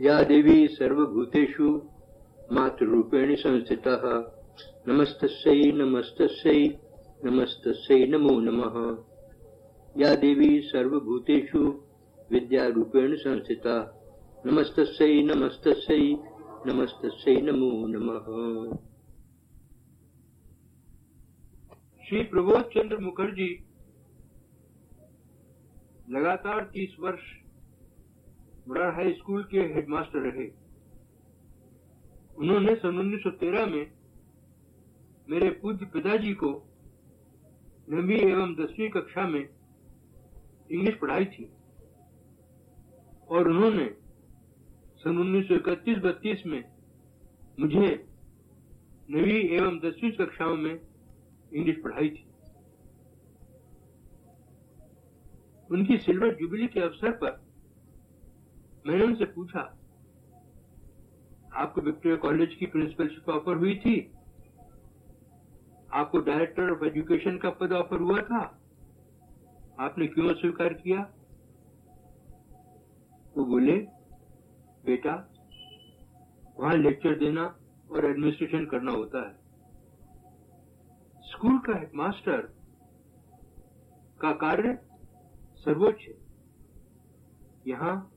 या देवी सर्वभूतेषु मातृरूपेण संस्थितः। नमस्तस्यै नमस्तस्यै नमस्तस्यै, नमो नमः। या देवी सर्वभूतेषु विद्यारूपेण संस्थिता। नमस्तस्यै नमस्तस्यै नमस्तस्यै, नमो नमः। श्री प्रबोध चंद्र मुखर्जी लगातार तीस वर्ष मुरार हाई स्कूल के हेडमास्टर रहे। उन्होंने सन 1913 में मेरे पूज्य पिताजी को नवी एवं दसवीं कक्षा में इंग्लिश पढ़ाई थी और उन्होंने सन उन्नीस सौ इकतीस बत्तीस में मुझे नवी एवं दसवीं कक्षाओं में इंग्लिश पढ़ाई थी। उनकी सिल्वर जुबली के अवसर पर मैंने उनसे पूछा, आपको विक्टोरिया कॉलेज की प्रिंसिपलशिप ऑफ़र हुई थी? आपको डायरेक्टर ऑफ़ एजुकेशन का पद ऑफ़र हुआ था? आपने क्यों स्वीकार किया? वो बोले, बेटा, वहाँ लेक्चर देना और एडमिनिस्ट्रेशन करना होता है। स्कूल का हेडमास्टर का कार्य सर्वोच्च है। यहाँ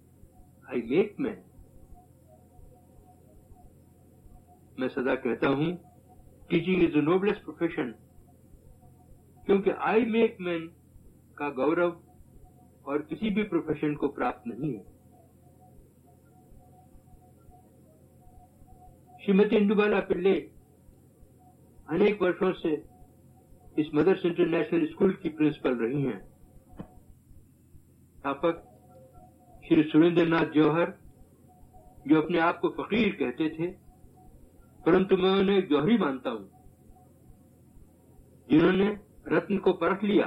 आई मेक मैन मैं सदा कहता हूँ teaching is the noblest profession क्योंकि आई मेक मैन का गौरव और किसी भी प्रोफेशन को प्राप्त नहीं है। श्रीमती इंदुबाला पिल्ले अनेक वर्षों से इस मदर्स इंटरनेशनल स्कूल की प्रिंसिपल रही हैं। स्थापक श्री सुरेंद्र नाथ जौहर, जो अपने आप को फकीर कहते थे, परंतु मैं उन्हें जौहरी मानता हूँ। जिन्होंने रत्न को परख लिया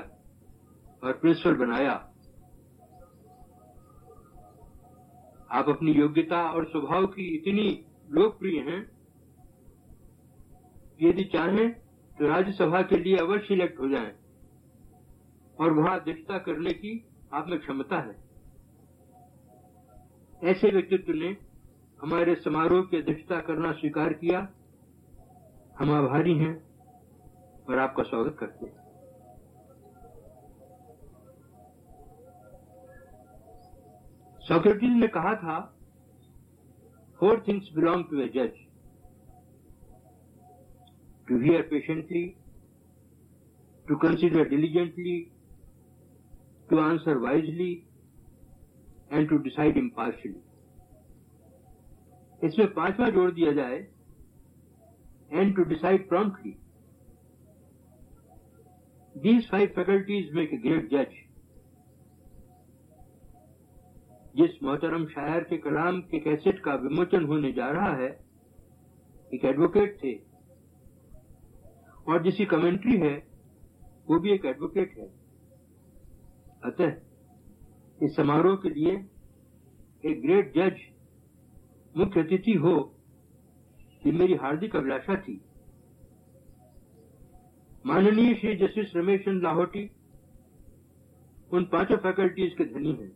और प्रिंसिपल बनाया। आप अपनी योग्यता और स्वभाव की इतनी लोकप्रिय हैं, यदि चाहें तो राज्यसभा के लिए अवश्य इलेक्ट हो जाएँ, और वहाँ अध्यक्षता करने की आप में क्षमता है। ऐसे व्यक्तित्व ने हमारे समारोह की अध्यक्षता करना स्वीकार किया। हम आभारी हैं और आपका स्वागत करते हैं। सॉक्रेटिस ने कहा था four things belong to a जज to hear patiently to consider diligently, to answer wisely, and to decide impartially. इसमें पांचवा जोड़ दिया जाए and to decide promptly these five faculties make a great जज जिस मोहतरम शायर के कलाम के कैसेट का विमोचन होने जा रहा है, एक एडवोकेट थे। और जिसकी कमेंट्री है, वो भी एक एडवोकेट है। अतः इस समारोह के लिए एक ग्रेट जज मुख्य अतिथि हो, ये मेरी हार्दिक अभिलाषा थी। माननीय श्री जस्टिस रमेश चंद लाहौटी, उन पाँचों फैकल्टीज के धनी हैं।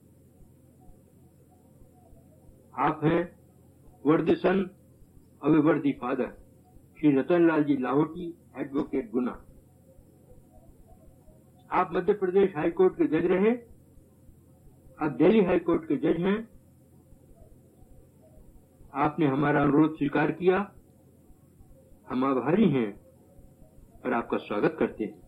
आप हैं worthy son of a worthy father, Shri Ratan Lal ji Lahoti advocate Guna. आप मध्य प्रदेश हाई कोर्ट के जज रहे अब दिल्ली हाई कोर्ट के जज हैं। आपने हमारा अनुरोध स्वीकार किया। हम आभारी हैं और आपका स्वागत करते हैं।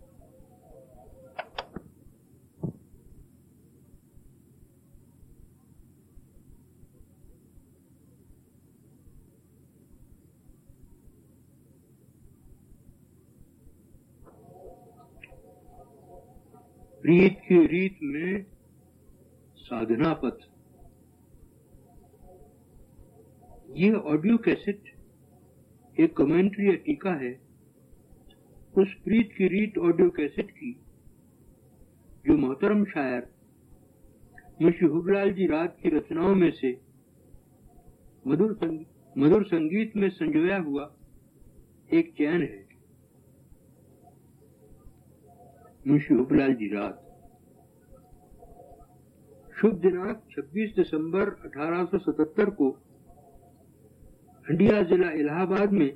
प्रीत की रीत में साधना पथ यह ऑडियो कैसेट एक कमेंट्री या टीका है उस प्रीत की रीत ऑडियो कैसेट की, जो मोहतरम शायर मुंशी हुबलाल जी रात की रचनाओं में से मधुर मधुर संगीत में संजोया हुआ एक चैन है। मुंशी उपलाल जी रात। शुभ दिनांक 26 दिसंबर 1877 को हंडिया जिला इलाहाबाद में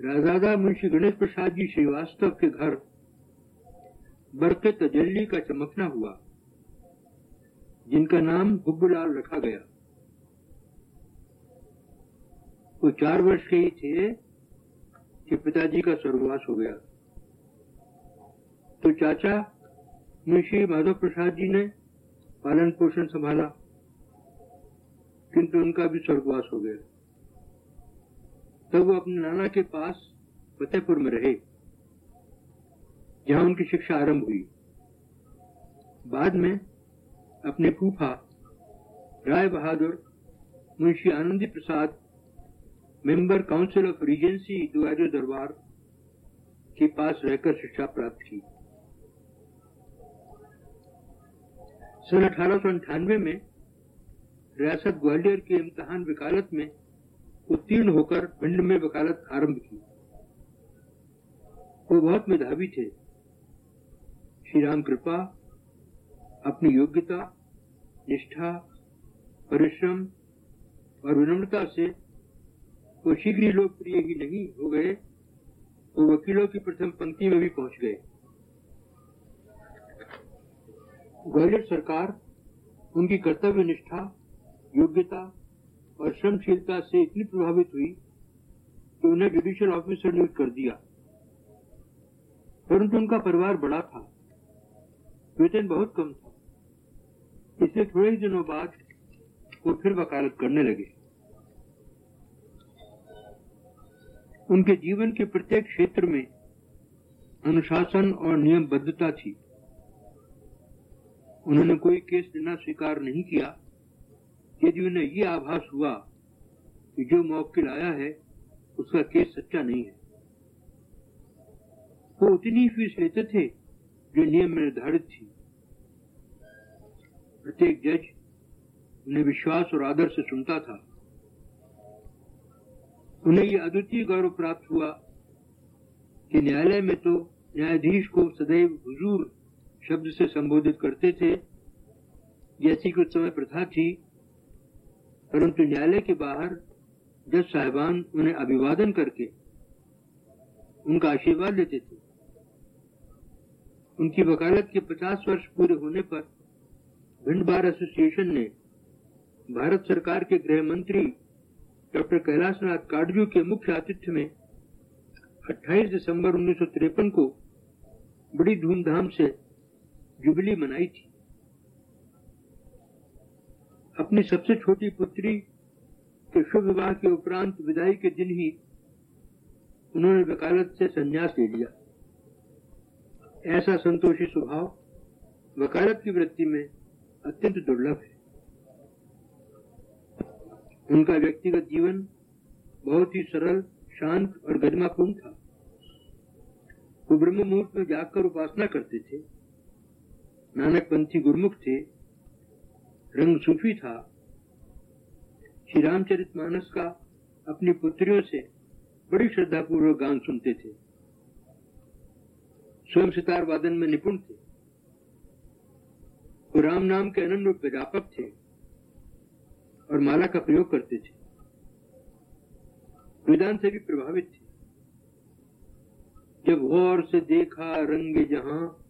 राजादा मुंशी गणेश प्रसाद जी श्रीवास्तव के घर बरके तजल्ली का चमकना हुआ, जिनका नाम हुब्बुलाल रखा गया। वो चार वर्ष के ही थे कि पिताजी का स्वर्गवास हो गया। तो चाचा मुंशी माधव प्रसाद जी ने पालन पोषण संभाला, किंतु उनका भी स्वर्गवास हो गया। तब वो अपने नाना के पास फतेहपुर में रहे, जहाँ उनकी शिक्षा आरंभ हुई। बाद में अपने फूफा, Rai Bahadur, Munshi Anandi Prasad, member council of regency दुआजो दरबार के पास रहकर शिक्षा प्राप्त की। सन अठारह में रियासत ग्वालियर के इम्तहान वकालत में उत्तीर्ण होकर भिंड में वकालत आरंभ की। वो बहुत मेधावी थे। श्री राम कृपा, अपनी योग्यता, निष्ठा, परिश्रम और विनम्रता से वो शीघ्र ही लोकप्रिय ही नहीं हो गए तो वकीलों की प्रथम पंक्ति में भी पहुँच गए। ग्वालियर सरकार, उनकी कर्तव्य निष्ठा, योग्यता और श्रमशीलता से इतनी प्रभावित हुई कि उन्हें जुडिशियल ऑफिसर नियुक्त कर दिया। परंतु उनका परिवार बड़ा था, वेतन बहुत कम था। इसलिए थोड़े ही दिनों बाद वो फिर वकालत करने लगे। उनके जीवन के प्रत्येक क्षेत्र में अनुशासन और नियमबद्धता थी। उन्होंने कोई केस लेना स्वीकार नहीं किया। यदि उन्हें यह आभास हुआ कि जो मौकिल आया है, उसका केस सच्चा नहीं है। वो उतनी फ़ीस लेते थे जो नियम में निर्धारित थी। प्रत्येक जज उन्हें विश्वास और आदर से सुनता था। उन्हें यह अद्वितीय गौरव प्राप्त हुआ कि न्यायालय में तो न्यायाधीश को सदैव हुजूर शब्द से संबोधित करते थे। जैसी कुछ समय प्रथा थी, परंतु न्यायालय के बाहर जज साहिबान उन्हें अभिवादन करके उनका आशीर्वाद लेते थे। उनकी वकालत के 50 वर्ष पूरे होने पर भिंड बार एसोसिएशन ने भारत सरकार के गृह मंत्री डॉक्टर कैलाश नाथ काटजू के मुख्य आतिथ्य में 28 दिसंबर उन्नीस सौ तिरपन को बड़ी धूमधाम से जुबली मनाई थी। अपनी सबसे छोटी पुत्री के शुभ विवाह के उपरांत विदाई के दिन ही उन्होंने वकालत से संन्यास ले लिया। ऐसा संतोषी स्वभाव वकालत की वृत्ति में अत्यंत दुर्लभ है। उनका व्यक्तिगत जीवन बहुत ही सरल, शांत और गरिमापूर्ण था। वो ब्रह्म मुहूर्त में जाकर उपासना करते थे। नानक पंथी गुरमुख थे, रंग सूफी था। श्री रामचरित मानस का अपनी पुत्रियों से बड़ी श्रद्धापूर्वक गान सुनते थे। स्वयं सितार वादन में निपुण थे। वो राम नाम के अनन्य व्यापक थे और माला का प्रयोग करते थे। वेदांत से भी प्रभावित थे। जब गौर से देखा रंग जहाँ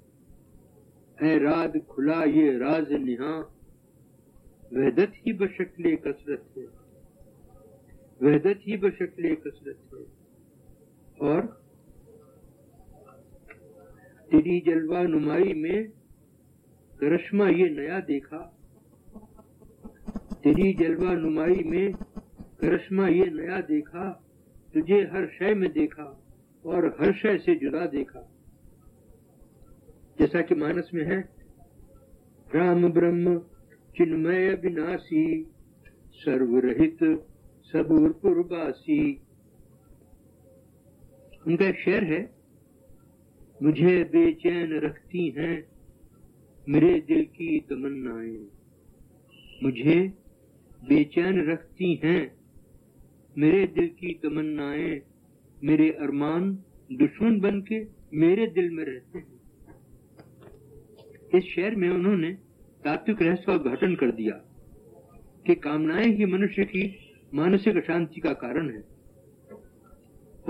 है राज खुला ये राज निहा। वहदत ही बशकले कसरत है। वहदत ही बशकले कसरत है। और तेरी जलवा नुमाई में करश्मा ये नया देखा। तेरी जलवा नुमाई में करश्मा ये नया देखा। तुझे हर शय में देखा और हर शय से जुदा देखा। जैसा कि मानस में है, राम ब्रह्म चिन्मय विनाशी, सर्वरहित सबूरपुरवासी। उनका एक शेर है, मुझे बेचैन रखती हैं मेरे दिल की तमन्नाएँ। मुझे बेचैन रखती हैं मेरे दिल की तमन्नाएँ, मेरे अरमान दुश्मन बन के मेरे दिल में रहते हैं। इस शेर में उन्होंने तात्विक रहस्य का उद्घाटन कर दिया कि कामनाएँ ही मनुष्य की मानसिक अशांति का कारण है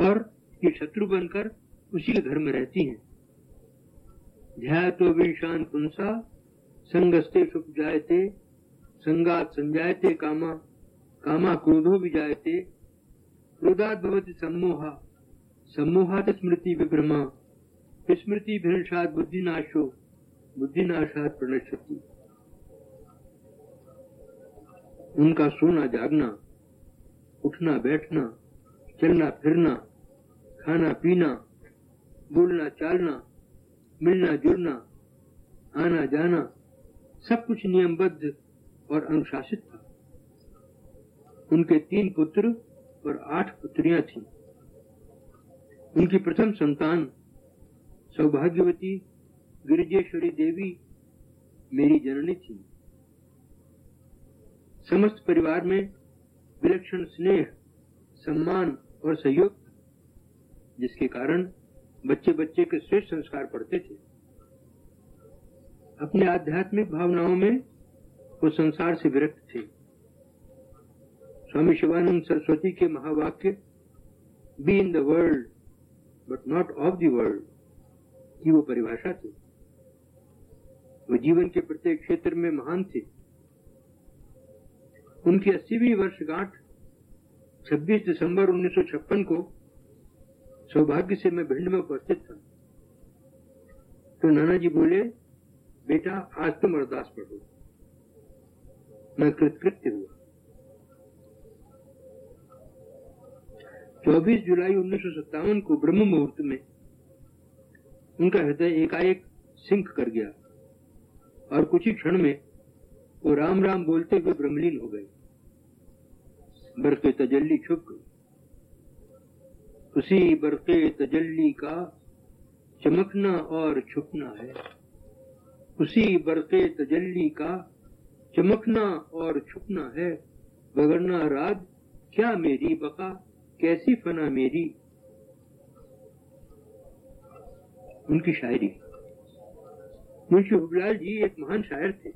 और ये शत्रु बनकर उसी के घर में रहती हैं। ध्याय तो विशान पुंसा, संगस्ते सुख जायते, संगात संजायते कामा कामा क्रोधो विजायते क्रोधात भवति सम्मोहा, सम्मोहात स्मृति विभ्रमा, स्मृति भ्रंशात बुद्धिनाशो। बुद्धिनाशात प्रणश्यति उनका सोना जागना, उठना बैठना, चलना फिरना, खाना पीना, बोलना चालना, मिलना जुलना, आना जाना, सब कुछ नियमबद्ध और अनुशासित था उनके तीन पुत्र और आठ पुत्रियाँ थीं। उनकी प्रथम संतान सौभाग्यवती गिरिजेश्वरी देवी मेरी जननी थी। समस्त परिवार में विलक्षण स्नेह, सम्मान और सहयोग जिसके कारण बच्चे बच्चे के श्रेष्ठ संस्कार पढ़ते थे। अपने आध्यात्मिक भावनाओं में वो संसार से विरक्त थे। स्वामी शिवानंद सरस्वती के महावाक्य be in the world but not of the world की वो परिभाषा थी। वो जीवन के प्रत्येक क्षेत्र में महान थे। उनकी अस्सीवीं वर्षगांठ 26 दिसंबर 1956 को सौभाग्य से मैं भिंड में उपस्थित था। तो नाना जी बोले, बेटा, आज तुम अरदास पढ़ो। मैं कृतकृत्य हुआ। 24 जुलाई उन्नीस सौ सत्तावन को ब्रह्म मुहूर्त में उनका हृदय एकाएक सिंक कर गया। और कुछ ही क्षण में वो राम राम बोलते हुए ब्रह्मलीन हो गए। बरके तजल्ली छुप गई। उसी बरके तजल्ली का चमकना और छुपना है। उसी बरके तजल्ली का चमकना और छुपना है। बगरना रात, क्या मेरी बका, कैसी फना मेरी? उनकी शायरी। मुंशी हुबलाल जी एक महान शायर थे।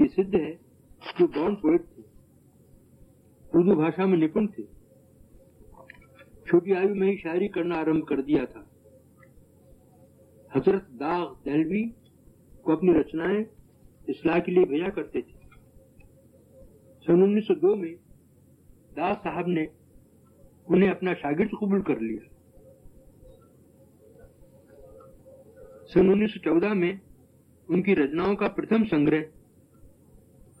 ये सिद्ध है जो बॉन्ड पोएट थे। उर्दू भाषा में निपुण थे। छोटी आयु में ही शायरी करना आरंभ कर दिया था। हज़रत दाग दहलवी को अपनी रचनाएँ इसलाह के लिए भेजा करते थे। सन 1902 में दास साहब ने उन्हें अपना शागिर्द कबूल कर लिया। सन 1914 में उनकी रचनाओं का प्रथम संग्रह,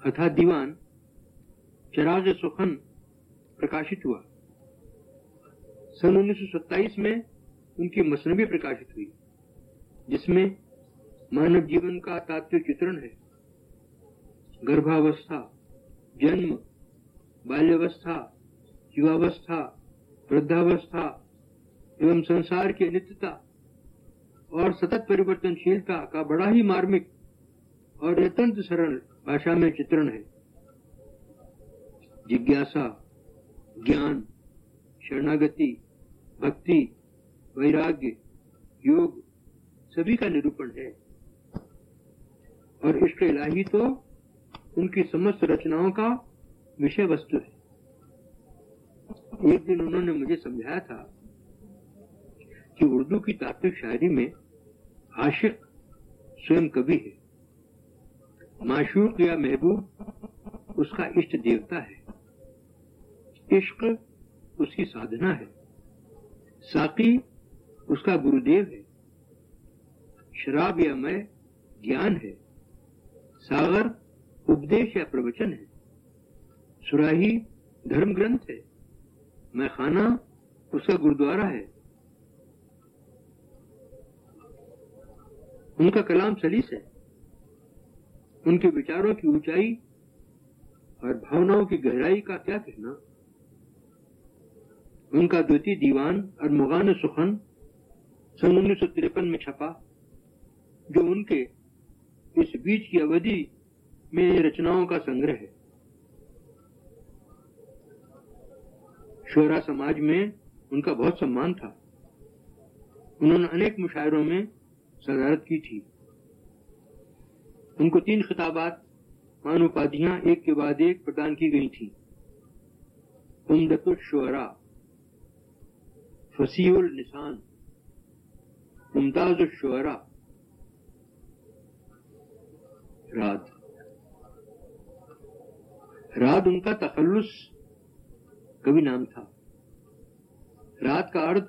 अर्थात दीवान चराज सुखन प्रकाशित हुआ। सन 1927 में उनकी मसनबी प्रकाशित हुई, जिसमें मानव जीवन का तात्विक चित्रण है। गर्भावस्था, जन्म, बाल्यावस्था, युवावस्था, वृद्धावस्था एवं संसार की नित्यता और सतत परिवर्तनशीलता का बड़ा ही मार्मिक और अत्यंत सरल भाषा में चित्रण है। जिज्ञासा, ज्ञान, शरणागति, भक्ति, वैराग्य, योग, सभी का निरूपण है। और इष्ट इलाही तो उनकी समस्त रचनाओं का विषय वस्तु है। एक दिन उन्होंने मुझे समझाया था कि उर्दू की तात्विक शायरी में आशिक स्वयं कवि है। माशूक या महबूब, उसका इष्ट देवता है। इश्क उसकी साधना है। साकी उसका गुरुदेव है। शराब या मय ज्ञान है। सागर उपदेश या प्रवचन है। सुराही धर्म ग्रंथ है। मैखाना उसका गुरुद्वारा है। उनका कलाम सलीस है। उनके विचारों की ऊंचाई और भावनाओं की गहराई का क्या कहना? उनका द्वितीय दीवान और मुगान सुखन सन उन्नीस सौ तिरपन में छपा, जो उनके इस बीच की अवधि में रचनाओं का संग्रह है। शोरा समाज में उनका बहुत सम्मान था। उन्होंने अनेक मुशायरों में सदारत की थी। उनको तीन खिताबात मान उपाधियाँ, एक के बाद एक प्रदान की गई थी। उमदतुशरा फसीउल निशान मुमताज़ शुरा रात रात उनका तखल्लुस कवि नाम था। रात का अर्थ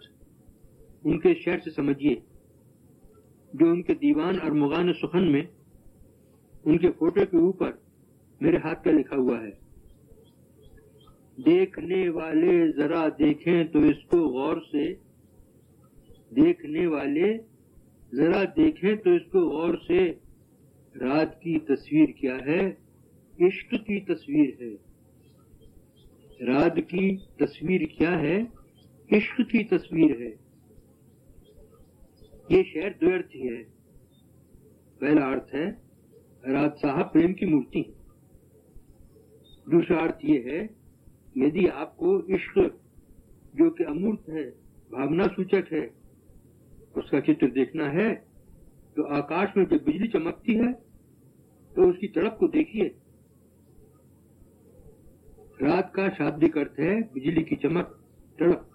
उनके शहर से समझिए। जो उनके दीवान और मुगान सुखन में, उनके फ़ोटो के ऊपर मेरे हाथ का लिखा हुआ है। देखने वाले जरा देखें तो इसको गौर से, देखने वाले जरा देखें तो इसको गौर से, रात की तस्वीर क्या है? इश्क की तस्वीर है। रात की तस्वीर क्या है? इश्क की तस्वीर है। ये शहर दो अर्थ है। पहला अर्थ है, राज साहब प्रेम की मूर्ति। दूसरा अर्थ ये है, यदि आपको इश्क जो कि अमूर्त है, भावना सूचक है, उसका चित्र देखना है तो आकाश में जब बिजली चमकती है तो उसकी तड़प को देखिए। रात का शाब्दिक अर्थ है, बिजली की चमक, तड़प।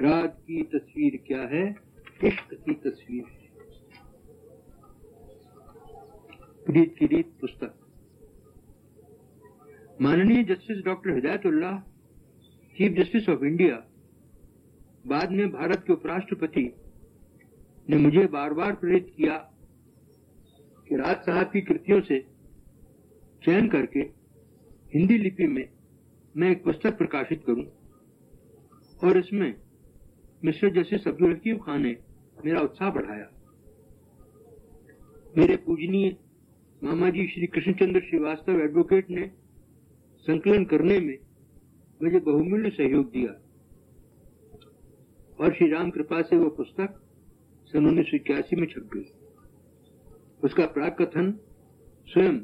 रात की तस्वीर क्या है? इश्क की तस्वीर। प्रीत की रीत पुस्तक। माननीय justice doctor Hidayatullah chief justice of India बाद में भारत के उपराष्ट्रपति ने मुझे बार बार प्रेरित किया कि राज साहब की कृतियों से चयन करके हिंदी लिपि में मैं एक पुस्तक प्रकाशित करूँ। और इसमें मिस्टर जस्टिस अब्दुल हकीम खान ने मेरा उत्साह बढ़ाया। मेरे पूजनीय मामा जी श्री कृष्णचंद्र श्रीवास्तव एडवोकेट ने संकलन करने में मुझे बहुमूल्य सहयोग दिया और श्री राम कृपा से वो पुस्तक सन उन्नीस सौ इक्यासी में छप गई। उसका प्राग कथन स्वयं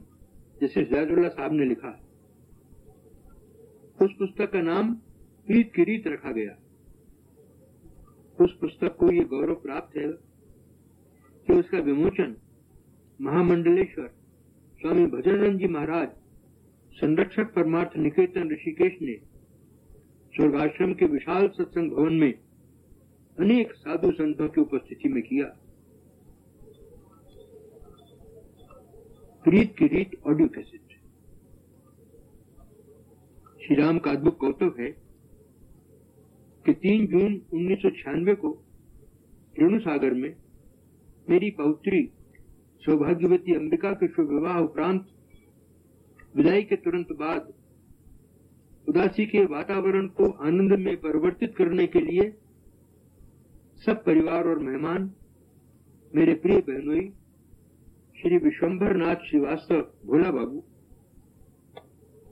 जैसे जैदुल्ला साहब ने लिखा। उस पुस्तक का नाम प्रीत की रीत रखा गया। उस पुस्तक को ये गौरव प्राप्त है कि उसका विमोचन महामंडलेश्वर स्वामी भजनानंद जी महाराज, संरक्षक परमार्थ निकेतन ऋषिकेश ने स्वर्गाश्रम के विशाल सत्संग भवन में अनेक साधु संतों की उपस्थिति में किया। प्रीत की रीत ऑडियो कैसेट। श्री राम का अद्भुत कौतुक है कि 3 जून उन्नीस सौ छियानवे को रेणु सागर में मेरी पौत्री सौभाग्यवती अंबिका के शुभ विवाह उपरांत विदाई के तुरंत बाद उदासी के वातावरण को आनंद में परिवर्तित करने के लिए सब परिवार और मेहमान, मेरे प्रिय बहनोई, श्री विश्वंभर नाथ श्रीवास्तव, भोला बाबू,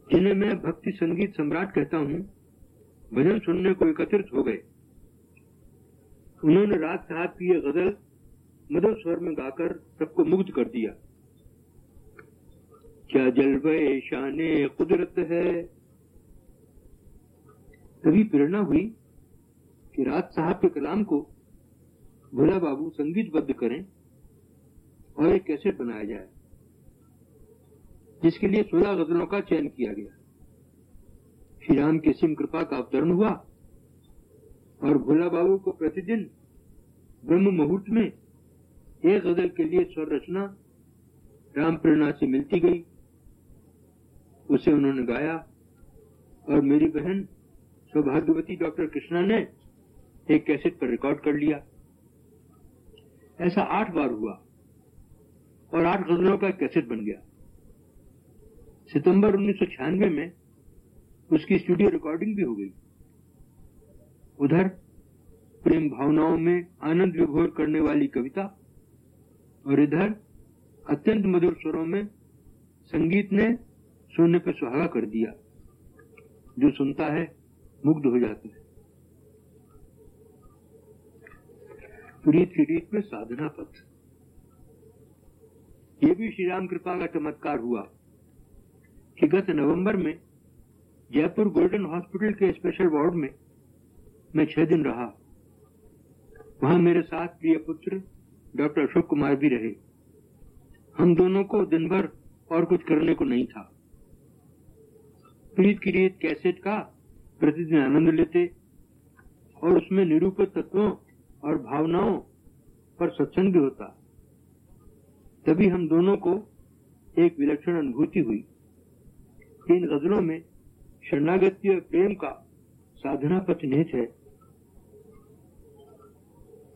जिन्हें मैं भक्ति संगीत सम्राट कहता हूँ भजन सुनने को एकत्रित हो गए। उन्होंने रात साहब की यह गज़ल मधुर स्वर में गाकर सबको मुग्ध कर दिया। क्या जलवे शान कुदरत है? तभी प्रेरणा हुई कि रात साहब के कलाम को भोला बाबू संगीतबद्ध करें और एक कैसेट बनाया जाए, जिसके लिए सोलह गजलों का चयन किया गया। श्री राम की सिम कृपा का अवतरण हुआ और भोला बाबू को प्रतिदिन ब्रह्म मुहूर्त में एक गज़ल के लिए स्वर रचना राम प्रेरणा से मिलती गई। उसे उन्होंने गाया और मेरी बहन सौभाग्यवती डॉक्टर कृष्णा ने एक कैसेट पर रिकॉर्ड कर लिया। ऐसा आठ बार हुआ और आठ गजलों का कैसेट बन गया। सितंबर उन्नीस सौ छियानवे में उसकी स्टूडियो रिकॉर्डिंग भी हो गई। उधर प्रेम भावनाओं में आनंद विभोर करने वाली कविता, और इधर अत्यंत मधुर स्वरों में संगीत ने सोने पर सुहागा कर दिया, जो सुनता है मुग्ध हो जाता है। प्रीत की रीत में साधना पथ। ये भी श्री राम कृपा का चमत्कार हुआ कि गत नवंबर में जयपुर गोल्डन हॉस्पिटल के स्पेशल वार्ड में मैं छह दिन रहा। वहाँ मेरे साथ प्रिय पुत्र, डॉक्टर अशोक कुमार भी रहे। हम दोनों को दिन भर और कुछ करने को नहीं था। प्रीत की रीत कैसेट का प्रतिदिन आनंद लेते और उसमें निरूपित तत्वों और भावनाओं पर सत्संग भी होता। तभी हम दोनों को एक विलक्षण अनुभूति हुई। इन गजलों में शरणागत्य प्रेम का साधना पथ निहित है।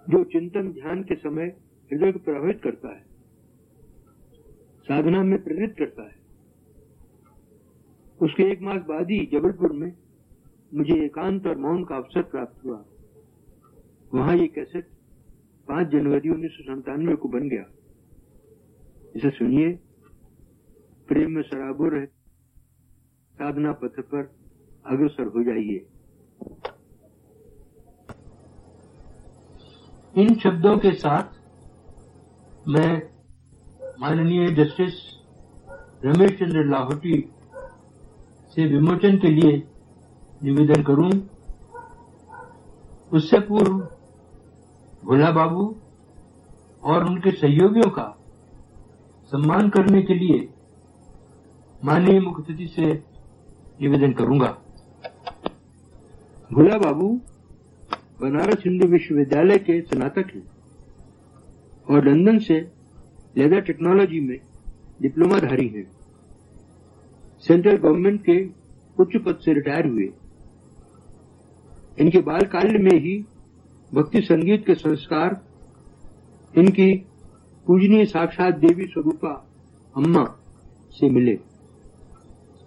जो चिंतन ध्यान के समय हृदय को प्रभावित करता है, साधना में प्रेरित करता है। उसके एक मास बाद ही जबलपुर में मुझे एकांत और मौन का अवसर प्राप्त हुआ। वहाँ ये कैसेट पाँच जनवरी उन्नीस सौ संतानवे को बन गया। इसे सुनिए। प्रेम में सराबुर है साधना पथ पर अग्रसर हो जाइए। इन शब्दों के साथ मैं माननीय जस्टिस रमेश चंद्र लाहौटी से विमोचन के लिए निवेदन करूँ। उससे पूर्व भोला बाबू और उनके सहयोगियों का सम्मान करने के लिए माननीय मुख्य अतिथि से निवेदन करूँगा। भोला बाबू बनारस हिंदू विश्वविद्यालय के स्नातक हैं और लंदन से लेदर टेक्नोलॉजी में डिप्लोमाधारी हैं। सेंट्रल गवर्नमेंट के उच्च पद से रिटायर हुए। इनके बाल काल में ही भक्ति संगीत के संस्कार, इनकी पूजनीय साक्षात देवी स्वरूपा अम्मा से मिले।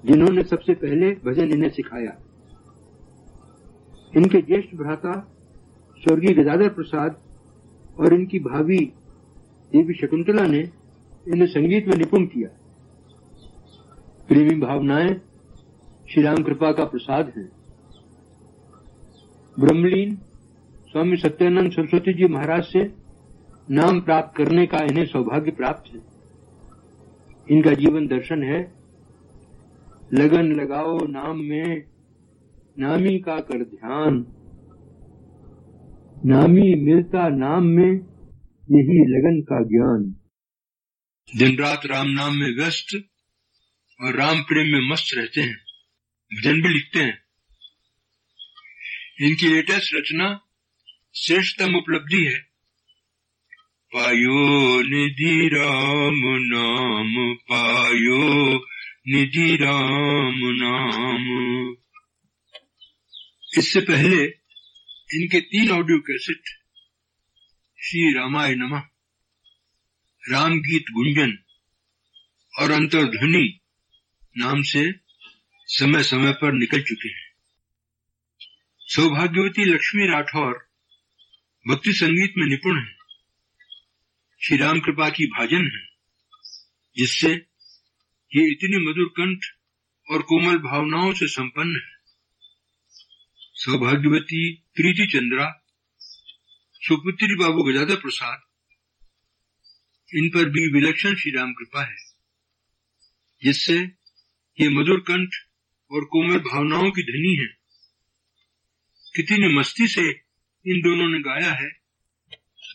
जिन्होंने सबसे पहले भजन इन्हें सिखाया। इनके ज्येष्ठ भ्राता स्वर्गीय गदाधर प्रसाद और इनकी भाभी देवी शकुंतला ने इन्हें संगीत में निपुण किया। प्रेमी भावनाएँ श्री राम कृपा का प्रसाद है। ब्रह्मलीन स्वामी सत्यानंद सरस्वती जी महाराज से नाम प्राप्त करने का इन्हें सौभाग्य प्राप्त है। इनका जीवन दर्शन है लगन लगाओ नाम में, नामी का कर ध्यान। नामी मिलता नाम में यही लगन का ज्ञान। दिन रात राम नाम में व्यस्त और राम प्रेम में मस्त रहते हैं। भजन भी लिखते हैं। इनकी लेटेस्ट रचना श्रेष्ठतम उपलब्धि है। पायो निधि राम नाम, पायो निधि राम नाम। इससे पहले इनके तीन ऑडियो कैसेट श्री रामाय नमः राम गीत गुंजन और अंतर्ध्वनि नाम से समय समय पर निकल चुके हैं। सौभाग्यवती लक्ष्मी राठौर भक्ति संगीत में निपुण है। श्री राम कृपा की भाजन है, जिससे ये इतनी मधुर कंठ और कोमल भावनाओं से संपन्न है। सौभाग्यवती प्रीति चंद्रा सुपुत्री बाबू गजाधर प्रसाद इन पर भी विलक्षण श्री राम कृपा है, जिससे ये मधुर कंठ और कोमल भावनाओं की धनी है। कितनी मस्ती से इन दोनों ने गाया है।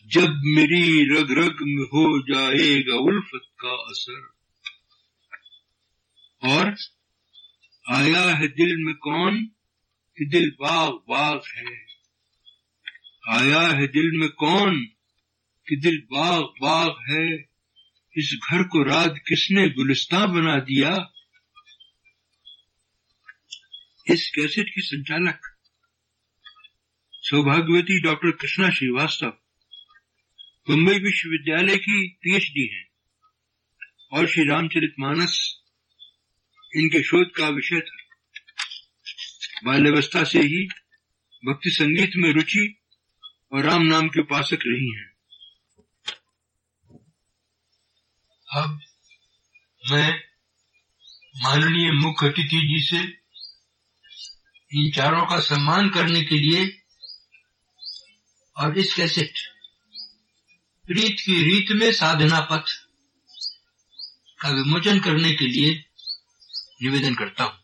जब मेरी रग रग में हो जाएगा उल्फत का असर। और आया है दिल में कौन? कि दिल बाग बाग है। आया है दिल में कौन? कि दिल बाग बाग है। इस घर को रात किसने गुलिस्ता बना दिया? इस कैसेट की संचालक, सौभाग्यवती डॉक्टर कृष्णा श्रीवास्तव, मुंबई विश्वविद्यालय की पीएचडी है और श्री रामचरित मानस इनके शोध का विषय था। बाल्यावस्था से ही भक्ति संगीत में रुचि और राम नाम के उपासक रही हैं। अब मैं माननीय मुख्य अतिथि जी से इन चारों का सम्मान करने के लिए और इस कैसेट प्रीत की रीत में साधना पथ का विमोचन करने के लिए निवेदन करता हूँ।